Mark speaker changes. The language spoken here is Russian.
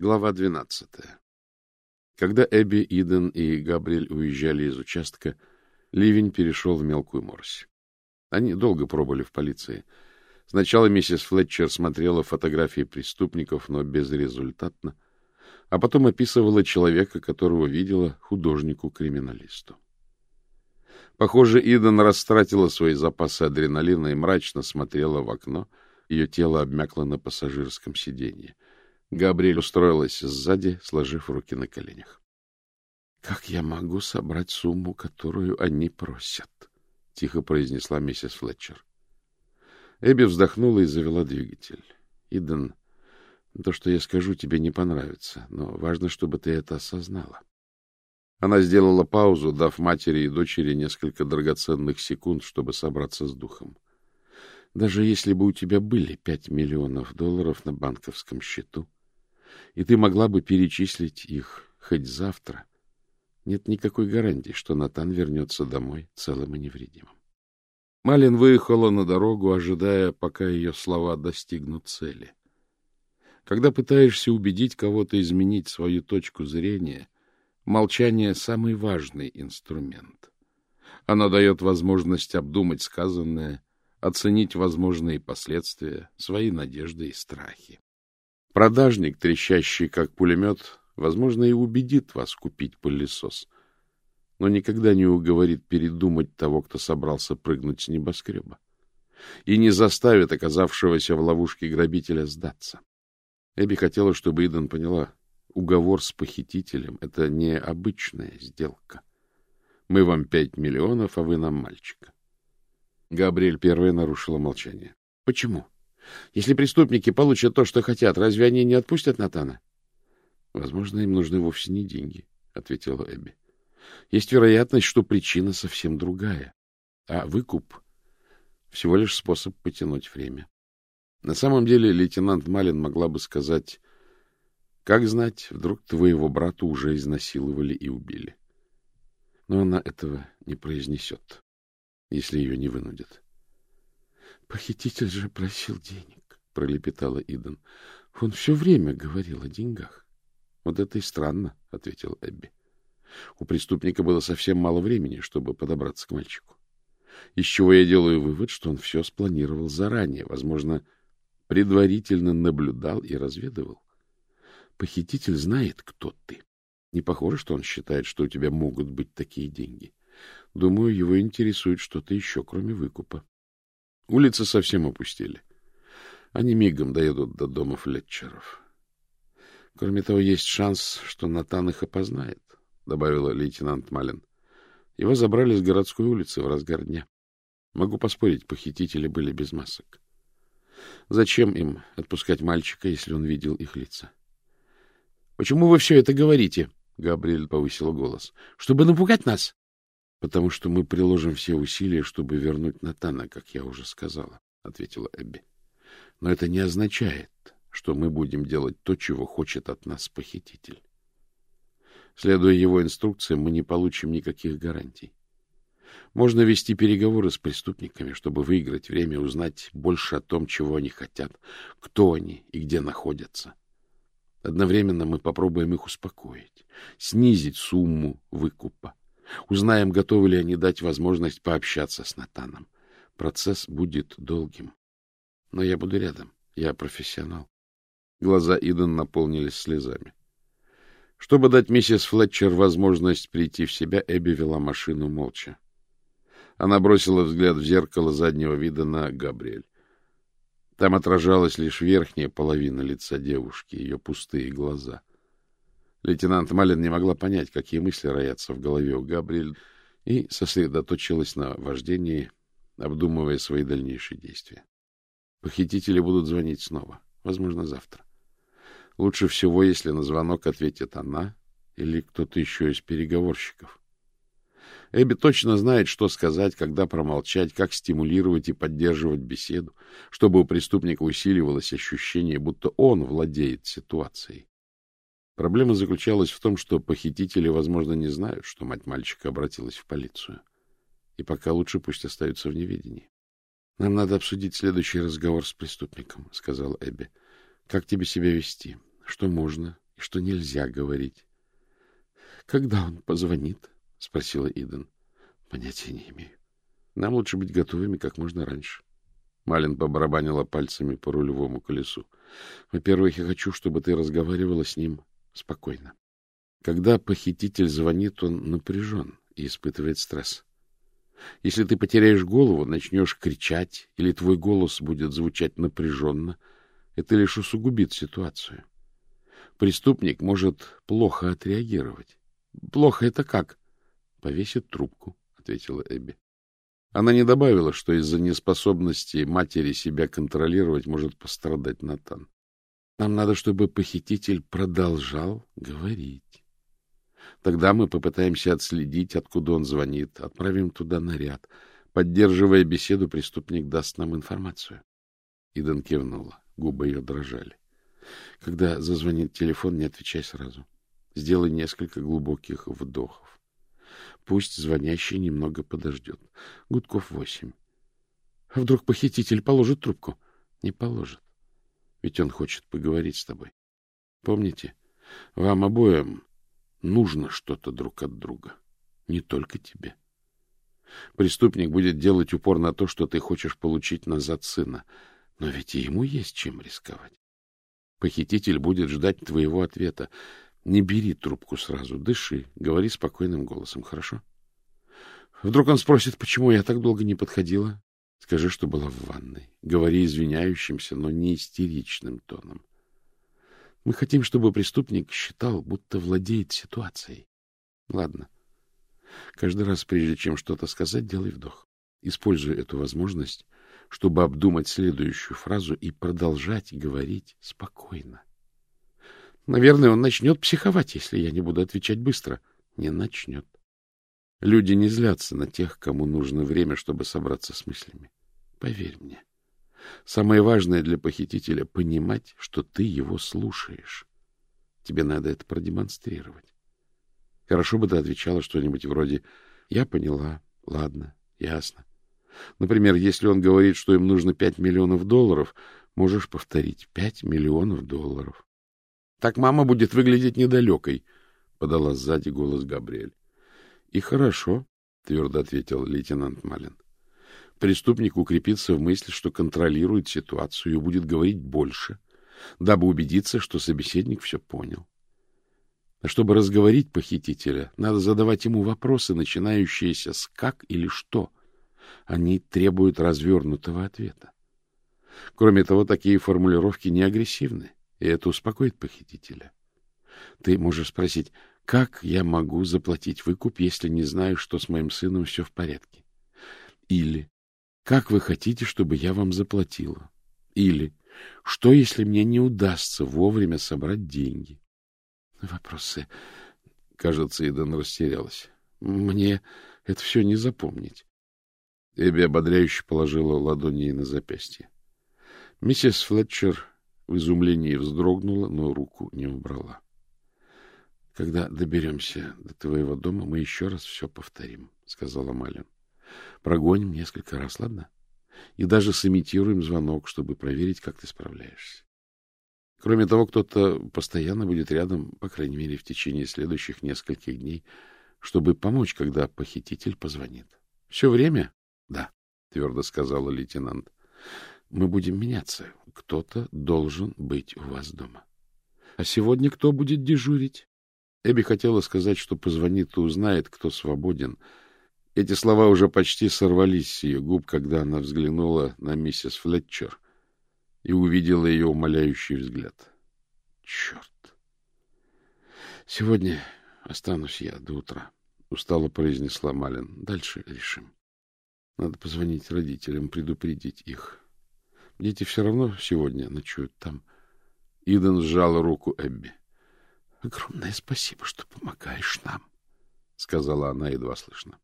Speaker 1: Глава двенадцатая. Когда Эбби, Иден и Габриэль уезжали из участка, ливень перешел в мелкую морось. Они долго пробыли в полиции. Сначала миссис Флетчер смотрела фотографии преступников, но безрезультатно, а потом описывала человека, которого видела художнику-криминалисту. Похоже, Иден растратила свои запасы адреналина и мрачно смотрела в окно. Ее тело обмякло на пассажирском сиденье. Габриэль устроилась сзади, сложив руки на коленях. — Как я могу собрать сумму, которую они просят? — тихо произнесла миссис Флетчер. Эбби вздохнула и завела двигатель. — Иден, то, что я скажу, тебе не понравится, но важно, чтобы ты это осознала. Она сделала паузу, дав матери и дочери несколько драгоценных секунд, чтобы собраться с духом. Даже если бы у тебя были пять миллионов долларов на банковском счету, и ты могла бы перечислить их хоть завтра. Нет никакой гарантии, что Натан вернется домой целым и невредимым. Малин выехала на дорогу, ожидая, пока ее слова достигнут цели. Когда пытаешься убедить кого-то изменить свою точку зрения, молчание — самый важный инструмент. Оно дает возможность обдумать сказанное, оценить возможные последствия, свои надежды и страхи. Продажник, трещащий как пулемет, возможно, и убедит вас купить пылесос, но никогда не уговорит передумать того, кто собрался прыгнуть с небоскреба, и не заставит оказавшегося в ловушке грабителя сдаться. Эбби хотела, чтобы Иден поняла, уговор с похитителем — это не обычная сделка. Мы вам пять миллионов, а вы нам мальчика. Габриэль первая нарушила молчание. — Почему? — если преступники получат то, что хотят, разве они не отпустят Натана? — Возможно, им нужны вовсе не деньги, — ответила Эбби. — Есть вероятность, что причина совсем другая, а выкуп — всего лишь способ потянуть время. На самом деле лейтенант Малин могла бы сказать, как знать, вдруг твоего брата уже изнасиловали и убили. Но она этого не произнесет, если ее не вынудят. — Похититель же просил денег, — пролепетала Иден. — Он все время говорил о деньгах. — Вот это и странно, — ответил Эбби. У преступника было совсем мало времени, чтобы подобраться к мальчику. Из чего я делаю вывод, что он все спланировал заранее, возможно, предварительно наблюдал и разведывал. Похититель знает, кто ты. Не похоже, что он считает, что у тебя могут быть такие деньги. Думаю, его интересует что-то еще, кроме выкупа. Улицы совсем опустили. Они мигом доедут до дома Флетчеров. Кроме того, есть шанс, что Натан их опознает, — добавила лейтенант Малин. Его забрали с городской улицы в разгар дня. Могу поспорить, похитители были без масок. Зачем им отпускать мальчика, если он видел их лица? — Почему вы все это говорите? — Габриэль повысил голос. — Чтобы напугать нас? — Потому что мы приложим все усилия, чтобы вернуть Натана, как я уже сказала, — ответила Эбби. — Но это не означает, что мы будем делать то, чего хочет от нас похититель. Следуя его инструкциям, мы не получим никаких гарантий. Можно вести переговоры с преступниками, чтобы выиграть время, узнать больше о том, чего они хотят, кто они и где находятся. Одновременно мы попробуем их успокоить, снизить сумму выкупа, Узнаем, готовы ли они дать возможность пообщаться с Натаном. Процесс будет долгим. Но я буду рядом. Я профессионал. Глаза Иден наполнились слезами. Чтобы дать миссис Флетчер возможность прийти в себя, Эбби вела машину молча. Она бросила взгляд в зеркало заднего вида на Габриэль. Там отражалась лишь верхняя половина лица девушки, ее пустые глаза. Лейтенант Малин не могла понять, какие мысли роятся в голове у Габриэль, и сосредоточилась на вождении, обдумывая свои дальнейшие действия. Похитители будут звонить снова, возможно, завтра. Лучше всего, если на звонок ответит она или кто-то еще из переговорщиков. Эбби точно знает, что сказать, когда промолчать, как стимулировать и поддерживать беседу, чтобы у преступника усиливалось ощущение, будто он владеет ситуацией. Проблема заключалась в том, что похитители, возможно, не знают, что мать мальчика обратилась в полицию. И пока лучше пусть остаются в неведении. — Нам надо обсудить следующий разговор с преступником, — сказала Эбби. — Как тебе себя вести? Что можно и что нельзя говорить. — Когда он позвонит? — спросила Иден. — Понятия не имею. Нам лучше быть готовыми как можно раньше. Малин побарабанила пальцами по рулевому колесу. — Во-первых, я хочу, чтобы ты разговаривала с ним спокойно. Когда похититель звонит, он напряжен и испытывает стресс. Если ты потеряешь голову, начнешь кричать, или твой голос будет звучать напряженно, это лишь усугубит ситуацию. Преступник может плохо отреагировать. — Плохо это как? — Повесит трубку, — ответила Эбби. Она не добавила, что из-за неспособности матери себя контролировать может пострадать Натан. Нам надо, чтобы похититель продолжал говорить. Тогда мы попытаемся отследить, откуда он звонит, отправим туда наряд. Поддерживая беседу, преступник даст нам информацию. Идан кивнула, губы ее дрожали. Когда зазвонит телефон, не отвечай сразу. Сделай несколько глубоких вдохов. Пусть звонящий немного подождет. Гудков восемь. А вдруг похититель положит трубку? Не положит. Ведь он хочет поговорить с тобой. Помните, вам обоим нужно что-то друг от друга. Не только тебе. Преступник будет делать упор на то, что ты хочешь получить назад сына. Но ведь и ему есть чем рисковать. Похититель будет ждать твоего ответа. Не бери трубку сразу, дыши, говори спокойным голосом, хорошо? Вдруг он спросит, почему я так долго не подходила? Скажи, что была в ванной. Говори извиняющимся, но не истеричным тоном. Мы хотим, чтобы преступник считал, будто владеет ситуацией. Ладно. Каждый раз, прежде чем что-то сказать, делай вдох. Используй эту возможность, чтобы обдумать следующую фразу и продолжать говорить спокойно. Наверное, он начнет психовать, если я не буду отвечать быстро. Не начнет. Люди не злятся на тех, кому нужно время, чтобы собраться с мыслями. Поверь мне. Самое важное для похитителя — понимать, что ты его слушаешь. Тебе надо это продемонстрировать. Хорошо бы ты отвечала что-нибудь вроде «Я поняла, ладно, ясно». Например, если он говорит, что им нужно пять миллионов долларов, можешь повторить «пять миллионов долларов». Так мама будет выглядеть недалекой, — подала сзади голос Габриэль. — И хорошо, — твердо ответил лейтенант Малин. Преступник укрепится в мысли, что контролирует ситуацию и будет говорить больше, дабы убедиться, что собеседник все понял. А чтобы разговорить похитителя, надо задавать ему вопросы, начинающиеся с «как» или «что». Они требуют развернутого ответа. Кроме того, такие формулировки не агрессивны, и это успокоит похитителя. Ты можешь спросить, как я могу заплатить выкуп, если не знаю, что с моим сыном все в порядке? Или как вы хотите, чтобы я вам заплатила? Или что, если мне не удастся вовремя собрать деньги? Вопросы. Кажется, Идан растерялась. Мне это все не запомнить. Эбби ободряюще положила ладони ей на запястье. Миссис Флетчер в изумлении вздрогнула, но руку не убрала. — Когда доберемся до твоего дома, мы еще раз все повторим, — сказала Малин. — Прогоним несколько раз, ладно? И даже сымитируем звонок, чтобы проверить, как ты справляешься. Кроме того, кто-то постоянно будет рядом, по крайней мере, в течение следующих нескольких дней, чтобы помочь, когда похититель позвонит. — Все время? — Да, — твердо сказала лейтенант. — Мы будем меняться. Кто-то должен быть у вас дома. — А сегодня кто будет дежурить? Эбби хотела сказать, что позвонит и узнает, кто свободен. Эти слова уже почти сорвались с ее губ, когда она взглянула на миссис Флетчер и увидела ее умоляющий взгляд. Черт! Сегодня останусь я до утра, — устало произнесла Малин. Дальше решим. Надо позвонить родителям, предупредить их. Дети все равно сегодня ночуют там. Иден сжал руку Эбби. — Огромное спасибо, что помогаешь нам, — сказала она едва слышно.